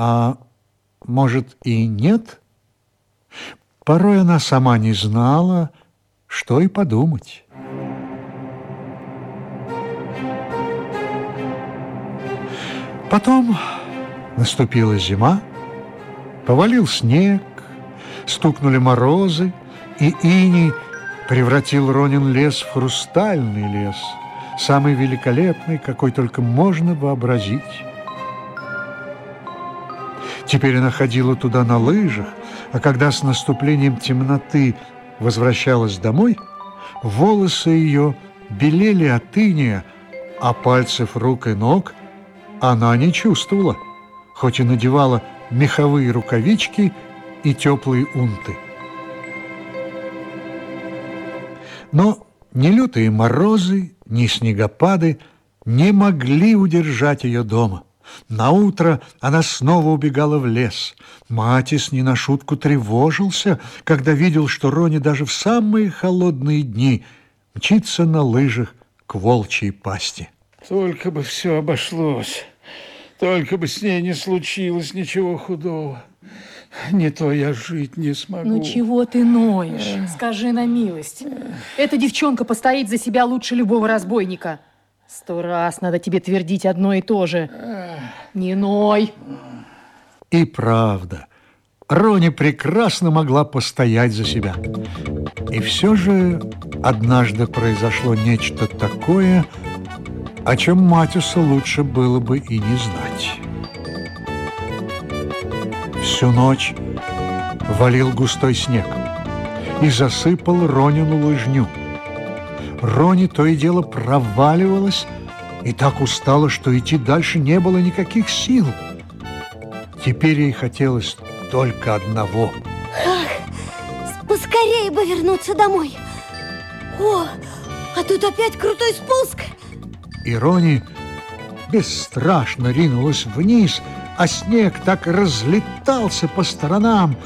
А может и нет? Порой она сама не знала, что и подумать. Потом наступила зима, повалил снег, стукнули морозы, и иней превратил Ронин лес в хрустальный лес, самый великолепный, какой только можно вообразить. Теперь она ходила туда на лыжах, а когда с наступлением темноты возвращалась домой, волосы ее белели от иния, а пальцев рук и ног она не чувствовала, хоть и надевала меховые рукавички и теплые унты. Но ни лютые морозы, ни снегопады не могли удержать ее дома. На утро она снова убегала в лес. Матис не на шутку тревожился, когда видел, что Рони даже в самые холодные дни мчится на лыжах к волчьей пасти. Только бы все обошлось, только бы с ней не случилось ничего худого. Не то я жить не смогу. Ну чего ты ноешь? Скажи на милость. Эта девчонка постоит за себя лучше любого разбойника. Сто раз надо тебе твердить одно и то же. Не ной. И правда, Рони прекрасно могла постоять за себя. И все же однажды произошло нечто такое, о чем Матюса лучше было бы и не знать. Всю ночь валил густой снег и засыпал Ронину лыжню. Рони то и дело проваливалась и так устала, что идти дальше не было никаких сил. Теперь ей хотелось только одного. Ах, поскорее бы вернуться домой. О, а тут опять крутой спуск. И Рони бесстрашно ринулась вниз, а снег так разлетался по сторонам.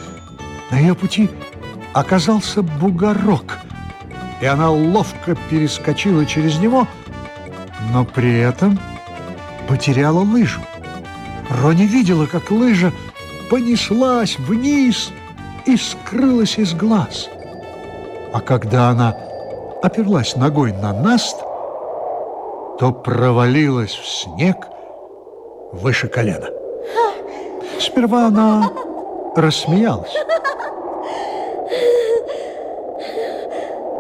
На ее пути оказался бугорок – и она ловко перескочила через него, но при этом потеряла лыжу. Рони видела, как лыжа понеслась вниз и скрылась из глаз. А когда она оперлась ногой на наст, то провалилась в снег выше колена. Сперва она рассмеялась.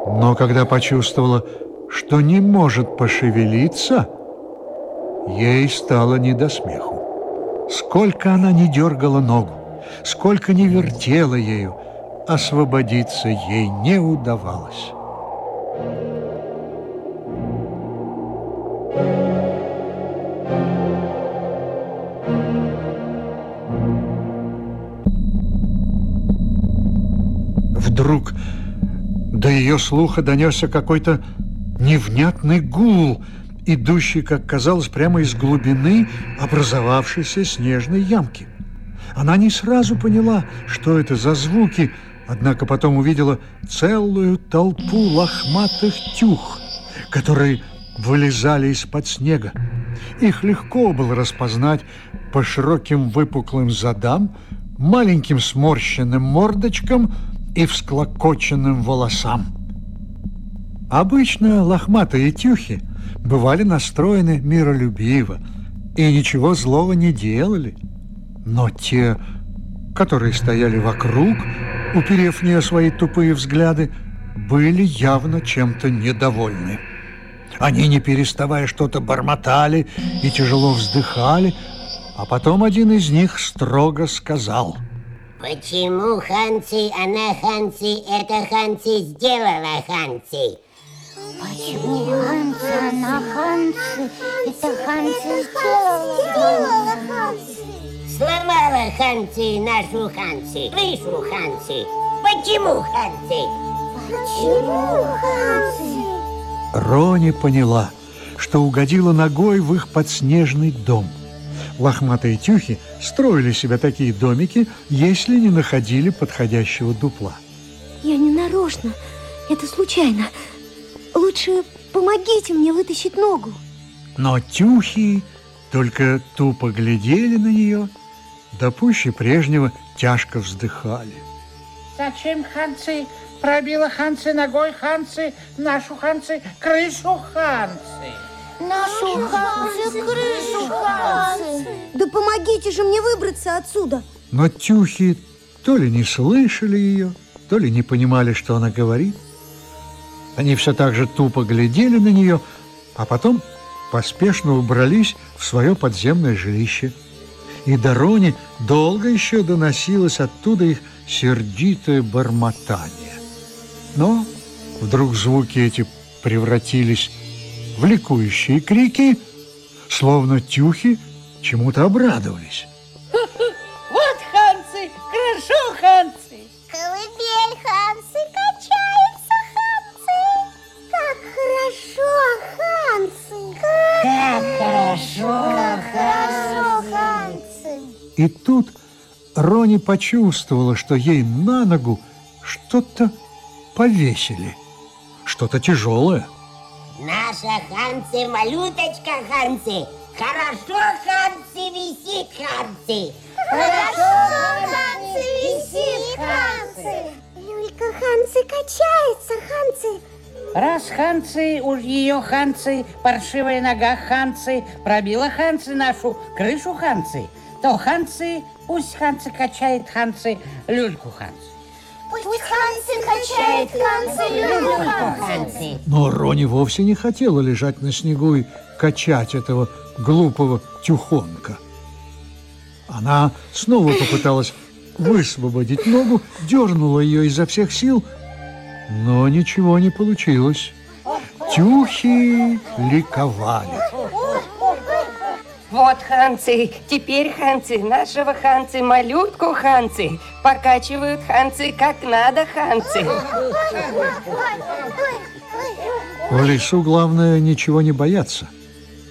Но когда почувствовала, что не может пошевелиться, ей стало не до смеху. Сколько она не дергала ногу, сколько не вертела ею, освободиться ей не удавалось. Вдруг до ее слуха донесся какой-то невнятный гул, идущий, как казалось, прямо из глубины образовавшейся снежной ямки. Она не сразу поняла, что это за звуки, однако потом увидела целую толпу лохматых тюх, которые вылезали из-под снега. Их легко было распознать по широким выпуклым задам, маленьким сморщенным мордочкам – и всклокоченным волосам. Обычно лохматые тюхи бывали настроены миролюбиво и ничего злого не делали. Но те, которые стояли вокруг, уперев в нее свои тупые взгляды, были явно чем-то недовольны. Они, не переставая, что-то бормотали и тяжело вздыхали, а потом один из них строго сказал – Почему Ханси, она Ханси, это Ханси сделала Ханси? Почему Ханси, она Ханси, это Ханси сделала Ханси? Сломала Ханси нашу Ханси, крышу Ханси. Почему Ханси? Почему Ханси? Рони поняла, что угодила ногой в их подснежный дом – Лохматые тюхи строили себе такие домики, если не находили подходящего дупла. Я не нарочно, это случайно. Лучше помогите мне вытащить ногу. Но тюхи только тупо глядели на нее да пуще прежнего тяжко вздыхали. Зачем ханцы пробила ханцы ногой ханцы, нашу ханцы, крышу ханцы? Нашу ханцы, крышу ханцы. Да помогите же мне выбраться отсюда. Но тюхи то ли не слышали ее, то ли не понимали, что она говорит. Они все так же тупо глядели на нее, а потом поспешно убрались в свое подземное жилище. И до Рони долго еще доносилось оттуда их сердитое бормотание. Но вдруг звуки эти превратились в ликующие крики, словно тюхи чему-то обрадовались. Вот ханцы, хорошо ханцы. Колыбель Хансы качается, Хансы. Как хорошо, Хансы. Как хорошо, Хорошо, Хансы. И тут Рони почувствовала, что ей на ногу что-то повесили, что-то тяжелое. Наша Ханси, малюточка Ханси. Хорошо, Ханси, висит Ханси. Хорошо, Хансы, висит, Хансы. Люлька Хансы качается, Хансы. Раз ханцы, уж ее ханцы, паршивая нога ханцы, пробила ханцы нашу крышу ханцы, то ханцы, пусть ханцы качает ханцы, люльку ханцы. Пусть Хансы качает, люльку Хансы. Ханси. Но Рони вовсе не хотела лежать на снегу и качать этого глупого тюхонка. Она снова попыталась высвободить ногу, дернула ее изо всех сил, но ничего не получилось. Тюхи ликовали. Вот ханцы, теперь ханцы, нашего ханцы, малютку ханцы. Покачивают ханцы, как надо ханцы. В лесу главное ничего не бояться.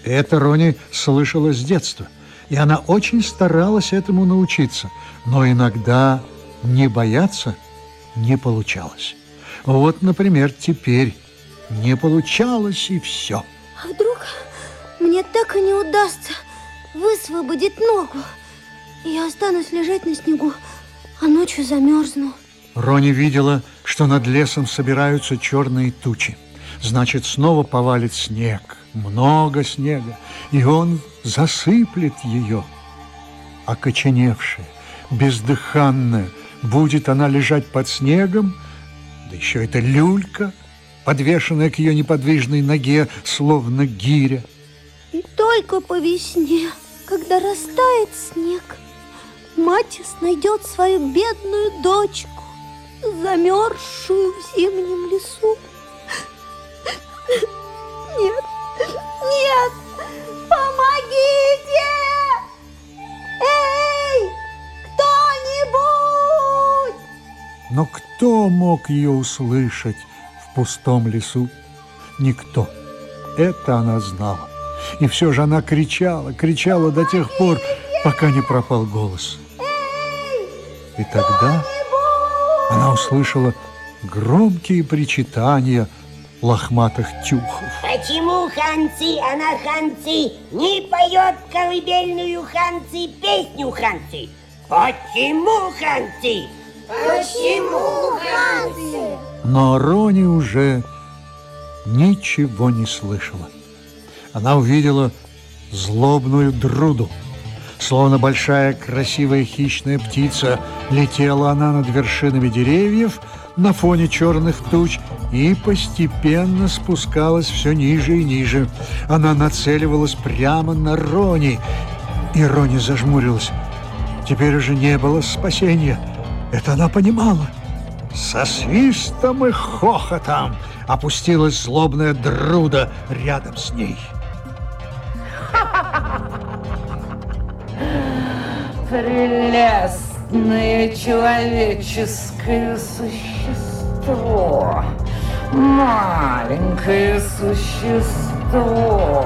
Это Рони слышала с детства, и она очень старалась этому научиться. Но иногда не бояться не получалось. Вот, например, теперь не получалось и все. А вдруг мне так и не удастся высвободить ногу? Я останусь лежать на снегу, а ночью замерзну. Рони видела, что над лесом собираются черные тучи. Значит, снова повалит снег, много снега, и он засыплет ее. Окоченевшая, бездыханная, будет она лежать под снегом, да еще эта люлька, подвешенная к ее неподвижной ноге, словно гиря. Только по весне, когда растает снег, Матис найдет свою бедную дочку, замерзшую в зимнем лесу. Нет, нет, помогите! Эй, кто-нибудь! Но кто мог ее услышать в пустом лесу? Никто. Это она знала. И все же она кричала, кричала до тех пор, пока не пропал голос. И тогда она услышала громкие причитания лохматых тюхов. Почему Ханси, она Ханси, не поет колыбельную Ханси песню Ханси? Почему Ханси? Почему Ханси? Но Рони уже ничего не слышала. Она увидела злобную друду. Словно большая красивая хищная птица, летела она над вершинами деревьев на фоне черных туч и постепенно спускалась все ниже и ниже. Она нацеливалась прямо на Рони, и Рони зажмурилась. Теперь уже не было спасения. Это она понимала. Со свистом и хохотом опустилась злобная друда рядом с ней. Прелестное человеческое существо. Маленькое существо.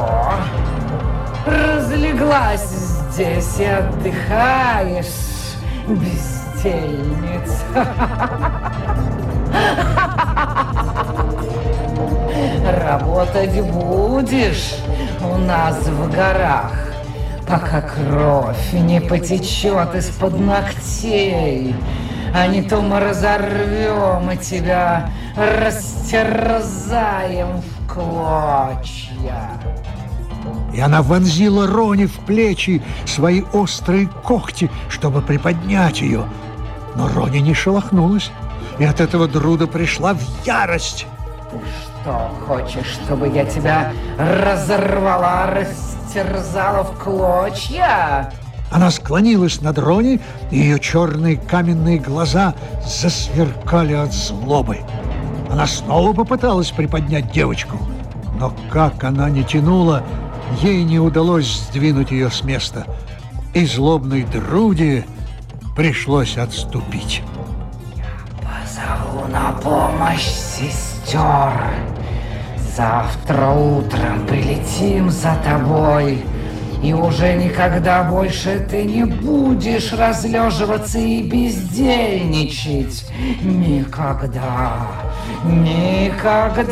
Разлеглась здесь и отдыхаешь, бездельница. Работать будешь у нас в горах. Пока кровь не потечет из-под ногтей. А не то мы разорвем и тебя растерзаем в клочья. И она вонзила Рони в плечи свои острые когти, чтобы приподнять ее. Но Рони не шелохнулась, и от этого Друда пришла в ярость. Ты что, хочешь, чтобы я тебя разорвала, растерзала в клочья? Она склонилась над Рони, и ее черные каменные глаза засверкали от злобы. Она снова попыталась приподнять девочку, но как она не тянула, ей не удалось сдвинуть ее с места, и злобной Друде пришлось отступить. Позову на помощь сестер. Завтра утром прилетим за тобой, и уже никогда больше ты не будешь разлеживаться и бездельничать. Никогда, никогда.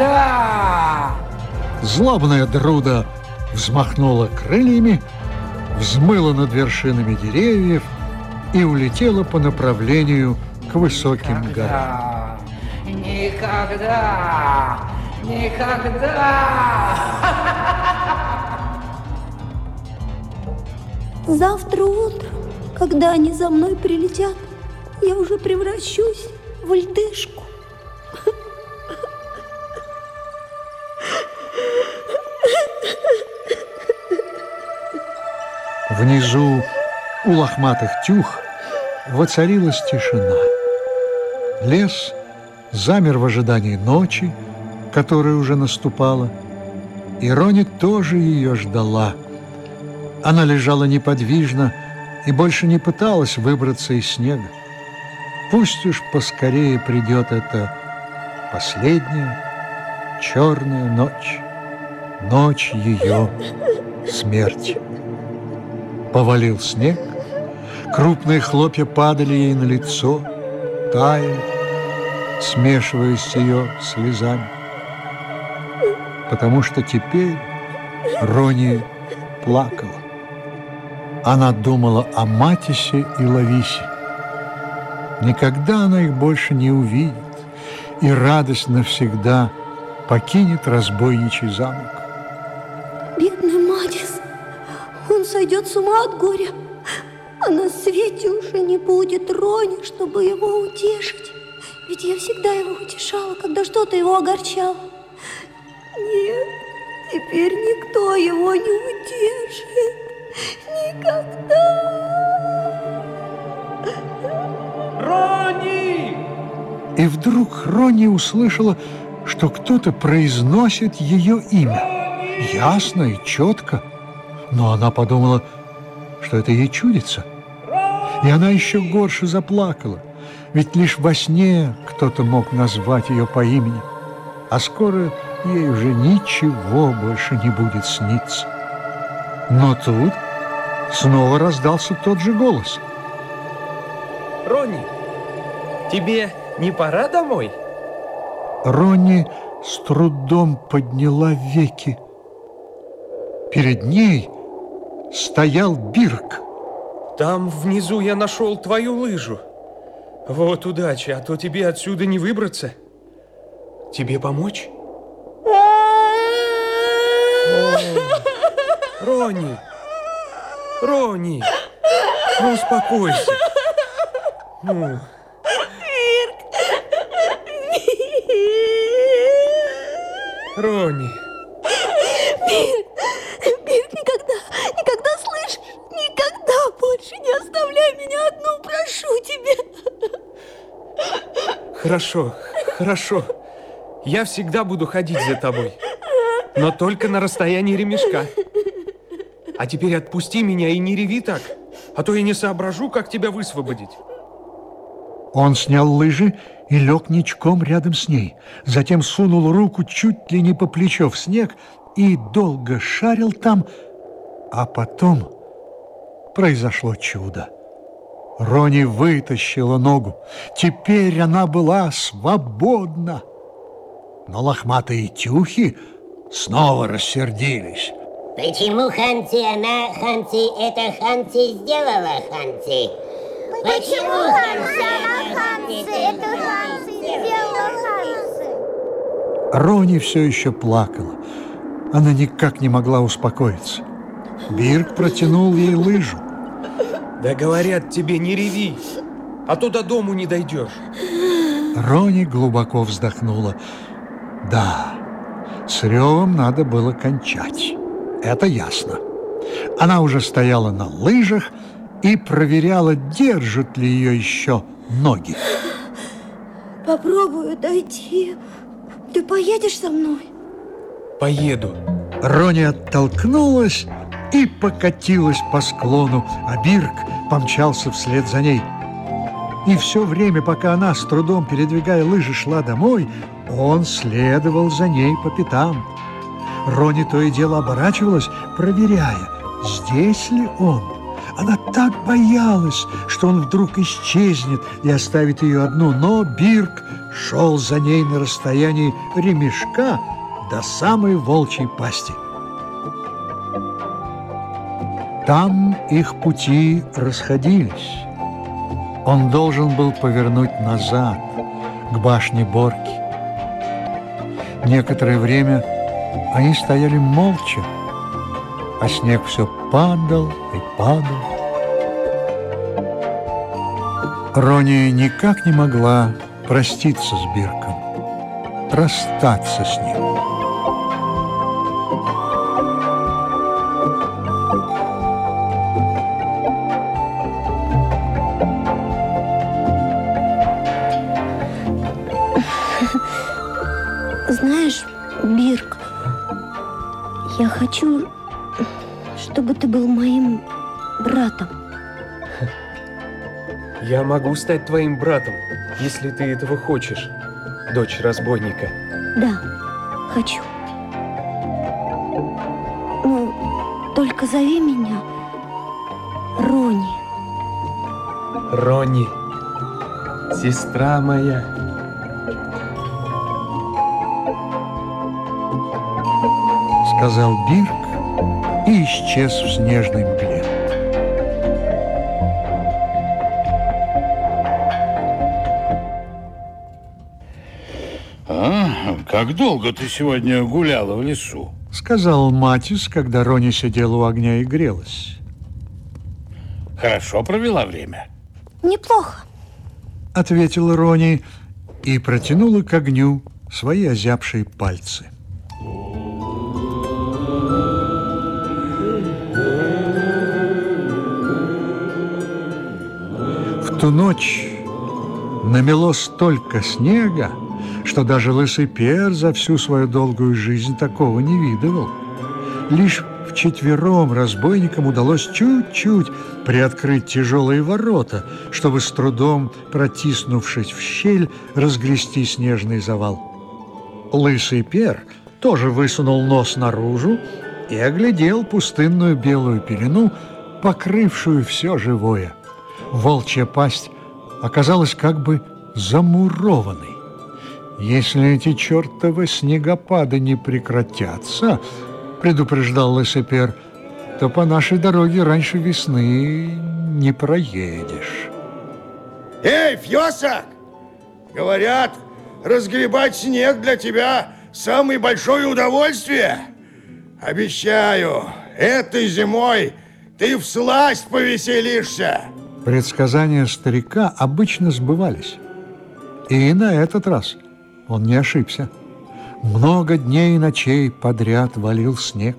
Злобная Друда взмахнула крыльями, взмыла над вершинами деревьев и улетела по направлению к высоким горам. Никогда, никогда. Завтра утром, когда они за мной прилетят, я уже превращусь в льдышку. Внизу у лохматых тюх воцарилась тишина. Лес замер в ожидании ночи, которая уже наступала, и Рони тоже ее ждала. Она лежала неподвижно и больше не пыталась выбраться из снега. Пусть уж поскорее придет эта последняя черная ночь, ночь ее смерти. Повалил снег, крупные хлопья падали ей на лицо, таяли, смешиваясь с ее слезами. Потому что теперь Рони плакала. Она думала о Матисе и Лависе. Никогда она их больше не увидит, и радость навсегда покинет разбойничий замок. Бедный Матис, он сойдет с ума от горя. А на свете уже не будет Рони, чтобы его утешить. Ведь я всегда его утешала, когда что-то его огорчало. Нет, теперь никто его не утешит. Никогда. Рони! И вдруг Рони услышала, что кто-то произносит ее имя. Ясно и четко. Но она подумала, что это ей чудится. И она еще горше заплакала. Ведь лишь во сне кто-то мог назвать ее по имени. А скоро ей уже ничего больше не будет сниться. Но тут снова раздался тот же голос. Ронни, тебе не пора домой? Ронни с трудом подняла веки. Перед ней стоял Бирк. Там внизу я нашел твою лыжу. Вот удача, а то тебе отсюда не выбраться. Тебе помочь? О, Ронни! Ронни! Ну, успокойся. Ну, Ронни, Бирк, никогда, никогда, слышишь? Никогда больше не оставляй меня одну, прошу тебя. хорошо, хорошо. Я всегда буду ходить за тобой. Но только на расстоянии ремешка. А теперь отпусти меня и не реви так, а то я не соображу, как тебя высвободить. Он снял лыжи и лег ничком рядом с ней. Затем сунул руку чуть ли не по плечо в снег и долго шарил там, а потом произошло чудо. Рони вытащила ногу. Теперь она была свободна. Но лохматые тюхи снова рассердились. Почему Ханси она, Ханси это Ханси сделала Ханси? Почему Ханси она, Ханси это Ханси сделала Ханси? Рони все еще плакала. Она никак не могла успокоиться. Бирк протянул ей лыжу. Да говорят тебе, не реви, а то до дому не дойдешь. Рони глубоко вздохнула. Да, с ревом надо было кончать. Это ясно. Она уже стояла на лыжах и проверяла, держат ли ее еще ноги. Попробую дойти. Ты поедешь со мной? Поеду. Рони оттолкнулась и покатилась по склону, а Бирк помчался вслед за ней. И все время, пока она, с трудом передвигая лыжи, шла домой, он следовал за ней по пятам. Рони то и дело оборачивалась, проверяя, здесь ли он. Она так боялась, что он вдруг исчезнет и оставит ее одну, но Бирк шел за ней на расстоянии ремешка до самой волчьей пасти. Там их пути расходились. Он должен был повернуть назад, к башне Борки. Некоторое время они стояли молча, а снег все падал и падал. Рони никак не могла проститься с Бирком, расстаться с ним. Знаешь, Бирк, я хочу, чтобы ты был моим братом. Я могу стать твоим братом, если ты этого хочешь, дочь разбойника. Да, хочу. Ну, только зови меня Рони. Ронни, сестра моя. Сказал Бирк и исчез в снежной мгле. А, как долго ты сегодня гуляла в лесу? Сказал Матис, когда Рони сидела у огня и грелась. Хорошо провела время? Неплохо. Ответила Рони и протянула к огню свои озябшие пальцы. В ту ночь намело столько снега, что даже лысый Пер за всю свою долгую жизнь такого не видывал. Лишь вчетвером разбойникам удалось чуть-чуть приоткрыть тяжелые ворота, чтобы с трудом, протиснувшись в щель, разгрести снежный завал. Лысый Пер тоже высунул нос наружу и оглядел пустынную белую пелену, покрывшую все живое. Волчья пасть оказалась как бы замурованной. Если эти чертовы снегопады не прекратятся, предупреждал Лысепер, то по нашей дороге раньше весны не проедешь. Эй, Фьосак! Говорят, разгребать снег для тебя самое большое удовольствие. Обещаю, этой зимой ты в сласть повеселишься. Предсказания старика обычно сбывались. И на этот раз он не ошибся. Много дней и ночей подряд валил снег.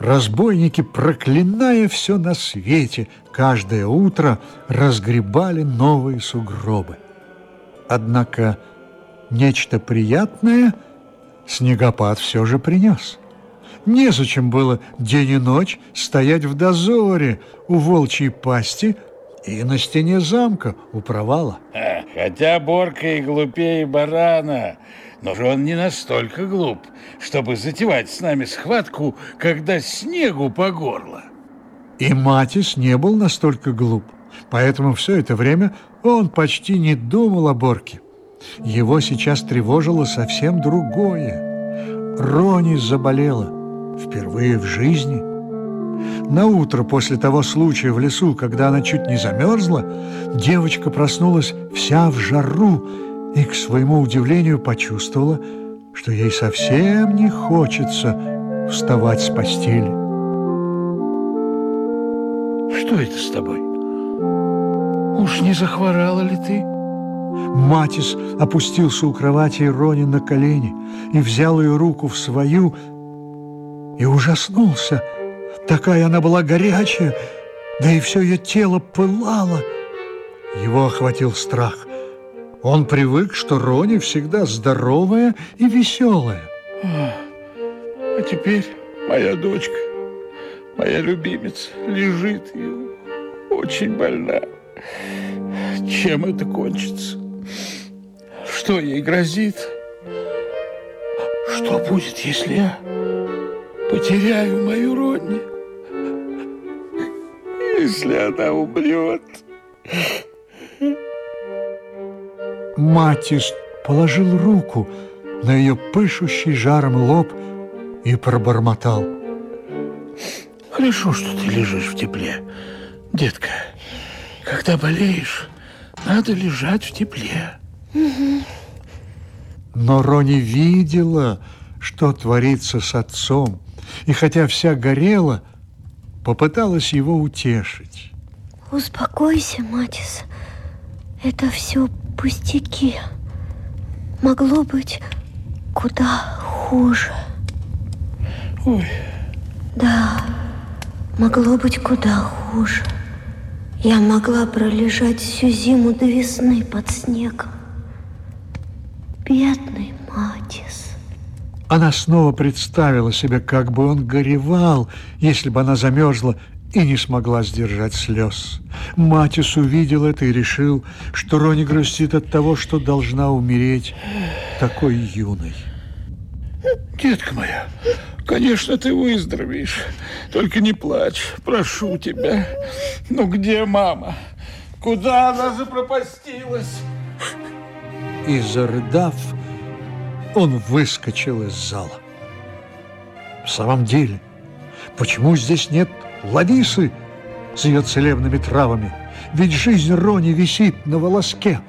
Разбойники, проклиная все на свете, каждое утро разгребали новые сугробы. Однако нечто приятное снегопад все же принес. Незачем было день и ночь стоять в дозоре у волчьей пасти и на стене замка у провала. А, хотя Борка и глупее барана, но же он не настолько глуп, чтобы затевать с нами схватку, когда снегу по горло. И Матис не был настолько глуп, поэтому все это время он почти не думал о Борке. Его сейчас тревожило совсем другое. Рони заболела впервые в жизни – На утро после того случая в лесу, когда она чуть не замерзла, девочка проснулась вся в жару и, к своему удивлению, почувствовала, что ей совсем не хочется вставать с постели. Что это с тобой? Уж не захворала ли ты? Матис опустился у кровати Рони на колени и взял ее руку в свою и ужаснулся. Такая она была горячая, да и все ее тело пылало. Его охватил страх. Он привык, что Рони всегда здоровая и веселая. А теперь моя дочка, моя любимец, лежит и очень больна. Чем это кончится? Что ей грозит? Что будет, если я потеряю мою Ронни? Если она умрет? Матис положил руку на ее пышущий жаром лоб и пробормотал. Хорошо, что ты лежишь в тепле, детка. Когда болеешь, надо лежать в тепле. Но Рони видела, что творится с отцом, и хотя вся горела, попыталась его утешить. Успокойся, Матис. Это все пустяки. Могло быть куда хуже. Ой. Да, могло быть куда хуже. Я могла пролежать всю зиму до весны под снегом. Бедный Матис. Она снова представила себе, как бы он горевал, если бы она замерзла и не смогла сдержать слез. Матис увидел это и решил, что Рони грустит от того, что должна умереть такой юной. Детка моя, конечно, ты выздоровеешь. Только не плачь, прошу тебя. Ну где мама? Куда она запропастилась? И зарыдав, он выскочил из зала. В самом деле, почему здесь нет Лависы с ее целебными травами? Ведь жизнь Рони висит на волоске.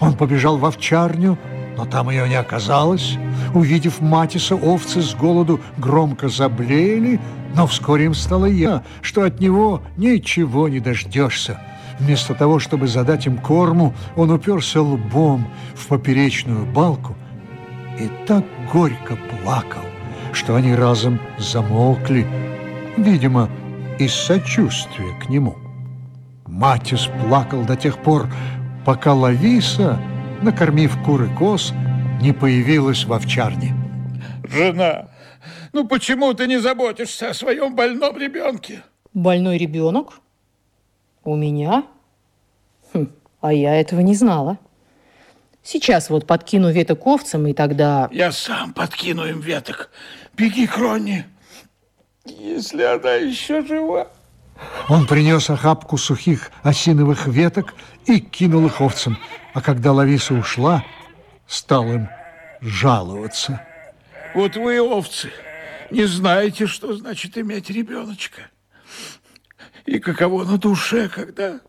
Он побежал в овчарню, но там ее не оказалось. Увидев Матиса, овцы с голоду громко заблеяли, но вскоре им стало я, что от него ничего не дождешься. Вместо того, чтобы задать им корму, он уперся лбом в поперечную балку и так горько плакал, что они разом замолкли, видимо, из сочувствия к нему. Матис плакал до тех пор, пока Лависа, накормив куры коз, не появилась в овчарне. Жена, ну почему ты не заботишься о своем больном ребенке? Больной ребенок? У меня? Хм, а я этого не знала. Сейчас вот подкину веток овцам, и тогда... Я сам подкину им веток. Беги к Ронни, если она еще жива. Он принес охапку сухих осиновых веток и кинул их овцам. А когда Лависа ушла, стал им жаловаться. Вот вы, овцы, не знаете, что значит иметь ребеночка. И каково на душе, когда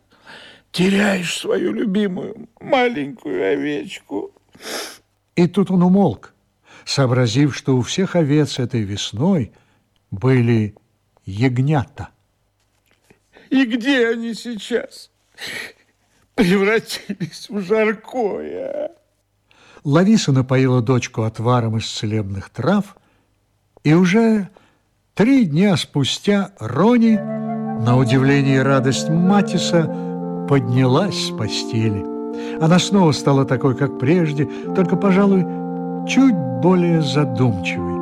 теряешь свою любимую маленькую овечку. И тут он умолк, сообразив, что у всех овец этой весной были ягнята. И где они сейчас? Превратились в жаркое. Лависа напоила дочку отваром из целебных трав, и уже три дня спустя Рони, на удивление и радость Матиса, поднялась с постели. Она снова стала такой, как прежде, только, пожалуй, чуть более задумчивой.